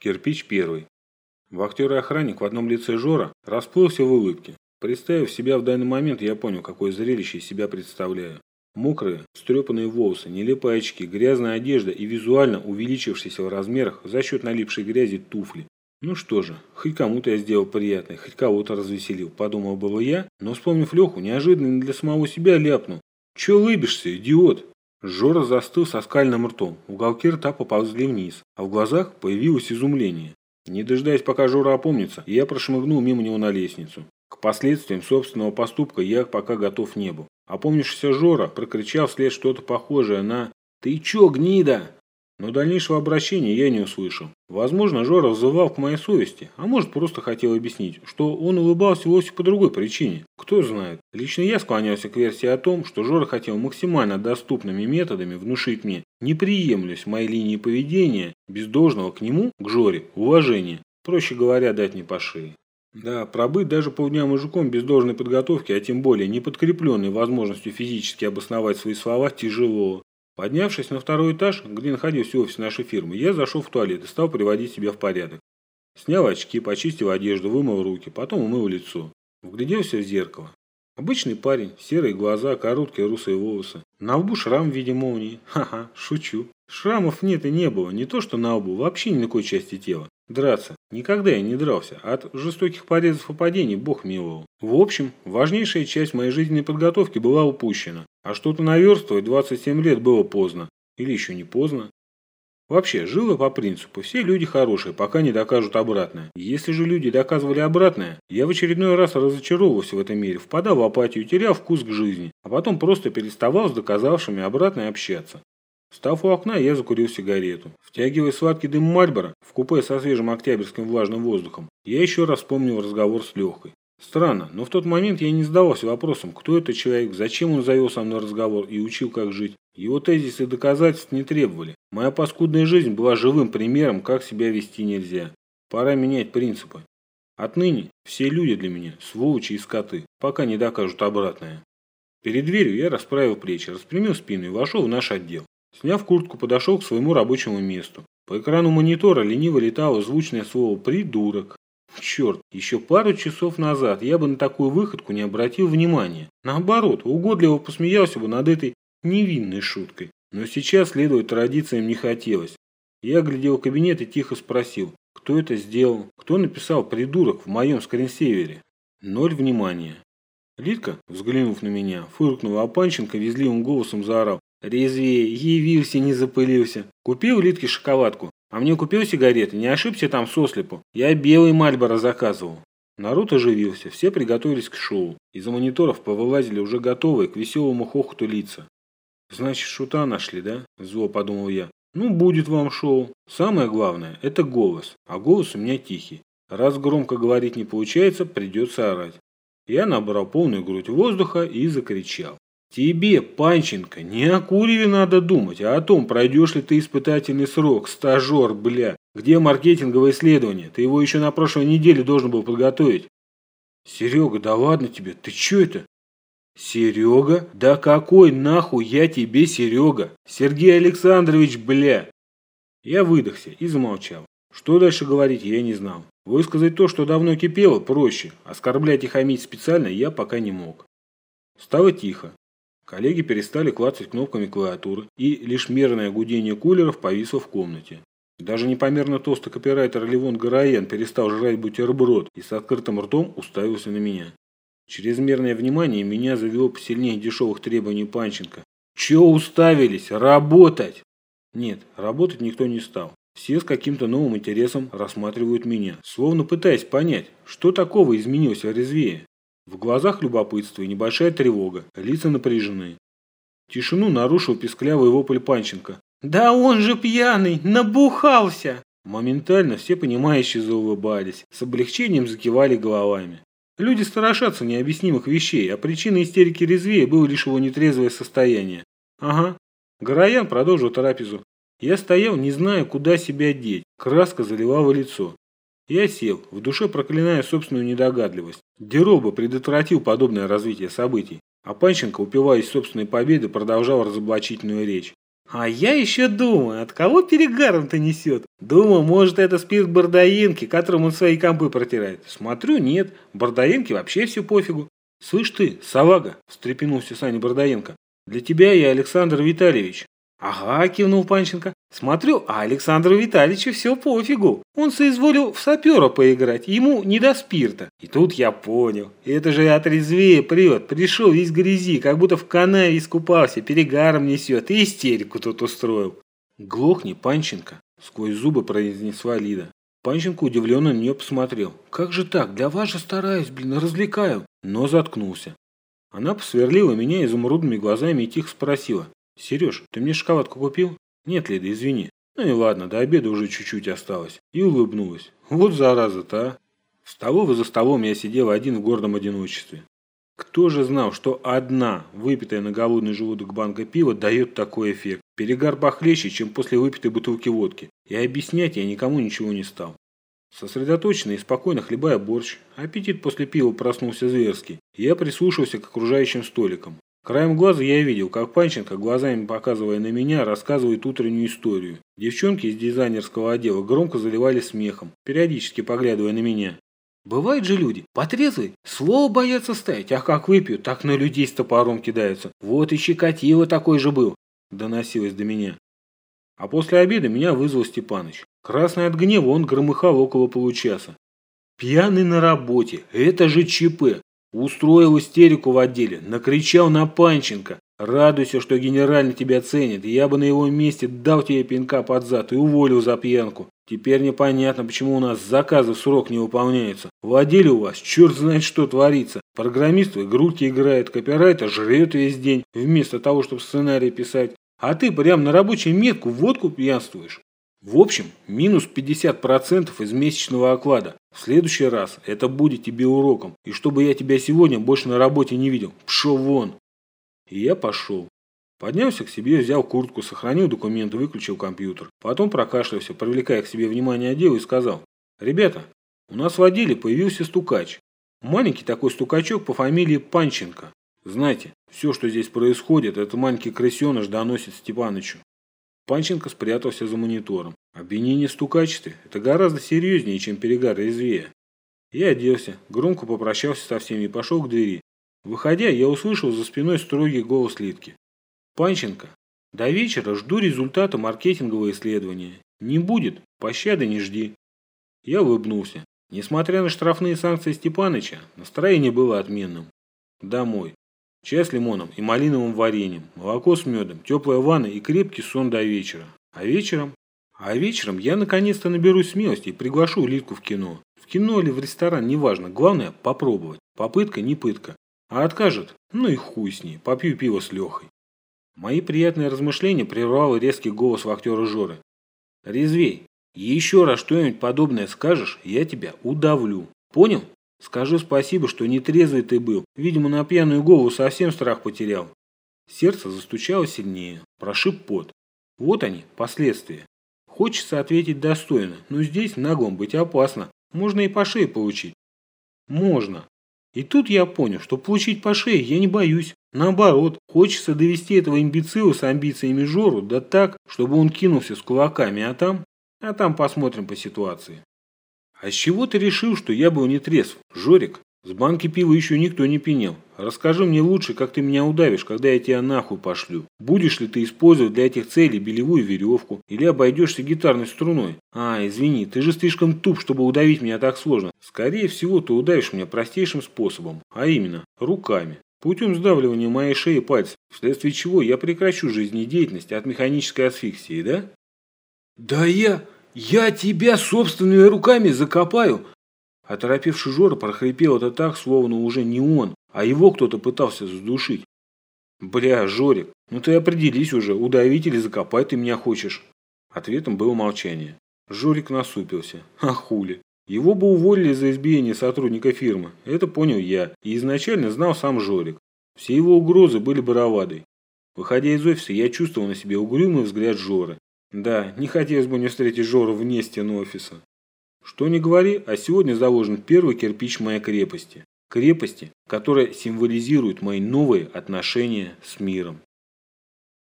Кирпич первый. Вахтер и охранник в одном лице Жора расплылся в улыбке. Представив себя в данный момент, я понял, какое зрелище из себя представляю. Мокрые, стрепанные волосы, нелепые очки, грязная одежда и визуально увеличившиеся в размерах за счет налипшей грязи туфли. Ну что же, хоть кому-то я сделал приятное, хоть кого-то развеселил, подумал было я, но вспомнив Леху, неожиданно для самого себя ляпнул. Че улыбишься, идиот? Жора застыл со скальным ртом, уголки рта поползли вниз, а в глазах появилось изумление. Не дожидаясь, пока Жора опомнится, я прошмыгнул мимо него на лестницу. К последствиям собственного поступка я пока готов не был. Опомнившийся Жора прокричал вслед что-то похожее на «Ты чё, гнида?» Но дальнейшего обращения я не услышал. Возможно, Жора взывал к моей совести, а может просто хотел объяснить, что он улыбался вовсе по другой причине. Кто знает. Лично я склонялся к версии о том, что Жора хотел максимально доступными методами внушить мне неприемлемость моей линии поведения без должного к нему, к Жоре, уважения. Проще говоря, дать не по шее. Да, пробыть даже полдня мужиком без должной подготовки, а тем более не подкрепленной возможностью физически обосновать свои слова, тяжело. Поднявшись на второй этаж, где находился офис нашей фирмы, я зашел в туалет и стал приводить себя в порядок. Снял очки, почистил одежду, вымыл руки, потом умыл лицо. Вгляделся в зеркало. Обычный парень, серые глаза, короткие русые волосы. На лбу шрам в виде молнии. Ха-ха, шучу. Шрамов нет и не было, не то что на лбу, вообще ни на какой части тела. Драться. Никогда я не дрался. От жестоких порезов и падений бог миловал. В общем, важнейшая часть моей жизненной подготовки была упущена. А что-то наверстывать 27 лет было поздно. Или еще не поздно. Вообще, жил я по принципу, все люди хорошие, пока не докажут обратное. Если же люди доказывали обратное, я в очередной раз разочаровывался в этом мире, впадал в апатию, терял вкус к жизни, а потом просто переставал с доказавшими обратное общаться. Став у окна, я закурил сигарету. Втягивая сладкий дым Мальбора в купе со свежим октябрьским влажным воздухом, я еще раз вспомнил разговор с Лехой. Странно, но в тот момент я не задавался вопросом, кто этот человек, зачем он завел со мной разговор и учил, как жить. Его тезисы доказательств не требовали. Моя паскудная жизнь была живым примером, как себя вести нельзя. Пора менять принципы. Отныне все люди для меня – сволочи и скоты, пока не докажут обратное. Перед дверью я расправил плечи, распрямил спину и вошел в наш отдел. Сняв куртку, подошел к своему рабочему месту. По экрану монитора лениво летало звучное слово «придурок». Черт, еще пару часов назад я бы на такую выходку не обратил внимания. Наоборот, угодливо посмеялся бы над этой невинной шуткой. Но сейчас следовать традициям не хотелось. Я глядел кабинет и тихо спросил, кто это сделал, кто написал «придурок» в моем скринсейвере. Ноль внимания. Литка, взглянув на меня, фыркнула, а Панченко визливым голосом заорал. Резвее, явился, не запылился. Купил Литке шоколадку, а мне купил сигареты, не ошибся там сослепу. Я белый Мальборо заказывал. Народ оживился, все приготовились к шоу. Из-за мониторов повылазили уже готовые к веселому хохоту лица. «Значит, шута нашли, да?» – зло подумал я. «Ну, будет вам шоу. Самое главное – это голос, а голос у меня тихий. Раз громко говорить не получается, придется орать». Я набрал полную грудь воздуха и закричал. Тебе, Панченко, не о куреве надо думать, а о том, пройдешь ли ты испытательный срок, стажер, бля. Где маркетинговое исследование? Ты его еще на прошлой неделе должен был подготовить. Серега, да ладно тебе, ты че это? Серега? Да какой нахуй я тебе Серега? Сергей Александрович, бля. Я выдохся и замолчал. Что дальше говорить, я не знал. Высказать то, что давно кипело, проще. Оскорблять и хамить специально я пока не мог. Стало тихо. Коллеги перестали клацать кнопками клавиатуры, и лишь мерное гудение кулеров повисло в комнате. Даже непомерно толстый копирайтер Левон Гараен перестал жрать бутерброд и с открытым ртом уставился на меня. Чрезмерное внимание меня завело посильнее дешевых требований Панченко. «Че уставились? Работать!» Нет, работать никто не стал. Все с каким-то новым интересом рассматривают меня, словно пытаясь понять, что такого изменилось в резвее. В глазах любопытство и небольшая тревога, лица напряжены. Тишину нарушил писклявый вопль Панченко. «Да он же пьяный! Набухался!» Моментально все понимающие заулыбались, с облегчением закивали головами. Люди страшатся необъяснимых вещей, а причиной истерики резвее было лишь его нетрезвое состояние. Ага. Гороян продолжил трапезу. Я стоял, не зная, куда себя деть. Краска заливала лицо. Я сел, в душе проклиная собственную недогадливость. Дероба предотвратил подобное развитие событий, а Панченко, упиваясь собственной победой, продолжал разоблачительную речь. А я еще думаю, от кого перегаром-то несет? Думаю, может это спирт Бардаенки, которым он свои компы протирает. Смотрю, нет, Бардаенки вообще все пофигу. Слышь ты, салага, встрепенулся Саня Бардаенко. Для тебя я Александр Витальевич. «Ага», – кивнул Панченко. «Смотрю, а Александру Витальевичу все пофигу. Он соизволил в сапера поиграть, ему не до спирта. И тут я понял. Это же отрезвее прет. Пришел весь грязи, как будто в канаве искупался, перегаром несет и истерику тут устроил». «Глохни, Панченко», – сквозь зубы произнесла Лида. Панченко удивленно на нее посмотрел. «Как же так? Для вас же стараюсь, блин, развлекаю». Но заткнулся. Она посверлила меня изумрудными глазами и тихо спросила. «Сереж, ты мне шоколадку купил?» «Нет, Лида, извини». «Ну и ладно, до обеда уже чуть-чуть осталось». И улыбнулась. «Вот зараза-то, а!» В столовой за столом я сидел один в гордом одиночестве. Кто же знал, что одна, выпитая на голодный желудок банка пива, дает такой эффект? Перегар похлеще, чем после выпитой бутылки водки. И объяснять я никому ничего не стал. Сосредоточенно и спокойно хлебая борщ, аппетит после пива проснулся зверский, я прислушался к окружающим столикам. Краем глаза я видел, как Панченко, глазами показывая на меня, рассказывает утреннюю историю. Девчонки из дизайнерского отдела громко заливали смехом, периодически поглядывая на меня. Бывают же люди, потрезвые, слово боятся ставить, а как выпьют, так на людей с топором кидаются. Вот и Щекотило такой же был, доносилось до меня. А после обеда меня вызвал Степаныч. Красный от гнева он громыхал около получаса. Пьяный на работе, это же ЧП. Устроил истерику в отделе, накричал на Панченко. Радуйся, что генеральный тебя ценит. Я бы на его месте дал тебе пинка под зад и уволил за пьянку. Теперь непонятно, почему у нас заказы в срок не выполняются. В отделе у вас черт знает что творится. Программист в игрульки играет, копирайтер жрет весь день, вместо того, чтобы сценарий писать. А ты прям на рабочую метку водку пьянствуешь. В общем, минус 50% из месячного оклада. В следующий раз это будет тебе уроком. И чтобы я тебя сегодня больше на работе не видел. Пшел вон. И я пошел. Поднялся к себе, взял куртку, сохранил документы, выключил компьютер. Потом прокашлялся, привлекая к себе внимание отдела и сказал. «Ребята, у нас в отделе появился стукач. Маленький такой стукачок по фамилии Панченко. Знаете, все, что здесь происходит, это маленький крысеныш доносит Степанычу. Панченко спрятался за монитором. Обвинение в стукачестве – это гораздо серьезнее, чем перегар резвее. Я оделся, громко попрощался со всеми и пошел к двери. Выходя, я услышал за спиной строгий голос Литки. «Панченко, до вечера жду результата маркетингового исследования. Не будет, пощады не жди». Я улыбнулся. Несмотря на штрафные санкции Степаныча, настроение было отменным. Домой. Чай с лимоном и малиновым вареньем, молоко с медом, теплая ванна и крепкий сон до вечера. А вечером? А вечером я наконец-то наберусь смелости и приглашу Литку в кино. В кино или в ресторан, неважно. Главное – попробовать. Попытка не пытка. А откажет? Ну и хуй с ней. Попью пиво с Лехой. Мои приятные размышления прервал резкий голос вахтера Жоры. «Резвей, еще раз что-нибудь подобное скажешь, я тебя удавлю. Понял?» Скажи спасибо, что не трезвый ты был. Видимо, на пьяную голову совсем страх потерял. Сердце застучало сильнее, прошиб пот. Вот они, последствия. Хочется ответить достойно, но здесь наглым быть опасно. Можно и по шее получить. Можно. И тут я понял, что получить по шее я не боюсь. Наоборот, хочется довести этого имбецила с амбициями Жору, да так, чтобы он кинулся с кулаками, а там... А там посмотрим по ситуации. «А с чего ты решил, что я был не трезв, Жорик? С банки пива еще никто не пенел. Расскажи мне лучше, как ты меня удавишь, когда я тебя нахуй пошлю. Будешь ли ты использовать для этих целей белевую веревку или обойдешься гитарной струной? А, извини, ты же слишком туп, чтобы удавить меня так сложно. Скорее всего, ты удавишь меня простейшим способом, а именно, руками. Путем сдавливания моей шеи пальцев, вследствие чего я прекращу жизнедеятельность от механической асфиксии, да? Да я... «Я тебя собственными руками закопаю!» Оторопевший Жора прохрипел это так, словно уже не он, а его кто-то пытался задушить. «Бля, Жорик, ну ты определись уже, удавить или закопать ты меня хочешь?» Ответом было молчание. Жорик насупился. А хули? Его бы уволили за избиение сотрудника фирмы. Это понял я. И изначально знал сам Жорик. Все его угрозы были бравадой. Выходя из офиса, я чувствовал на себе угрюмый взгляд Жоры. Да, не хотелось бы не встретить Жору вне стен офиса. Что ни говори, а сегодня заложен первый кирпич моей крепости. Крепости, которая символизирует мои новые отношения с миром.